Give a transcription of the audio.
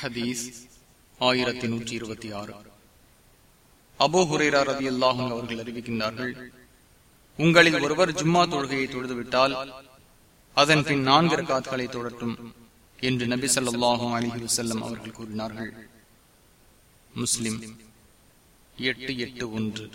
ஹதீஸ் ஆயிரத்தி நூற்றி இருபத்தி ஆறு. அபோ ஹுரேரா ரவி அல்லாஹும் அவர்கள் அறிவிக்கின்றார்கள் உங்களில் ஒருவர் ஜும்மா தொழுகையை தொழுதுவிட்டால் அதன் பின் நான்கு ரகாத்களை தொடரட்டும் என்று நபி சொல்லாஹும் அலிஹி வசல்லம் அவர்கள் கூறினார்கள். முஸ்லிம் எட்டு எட்டு ஒன்று.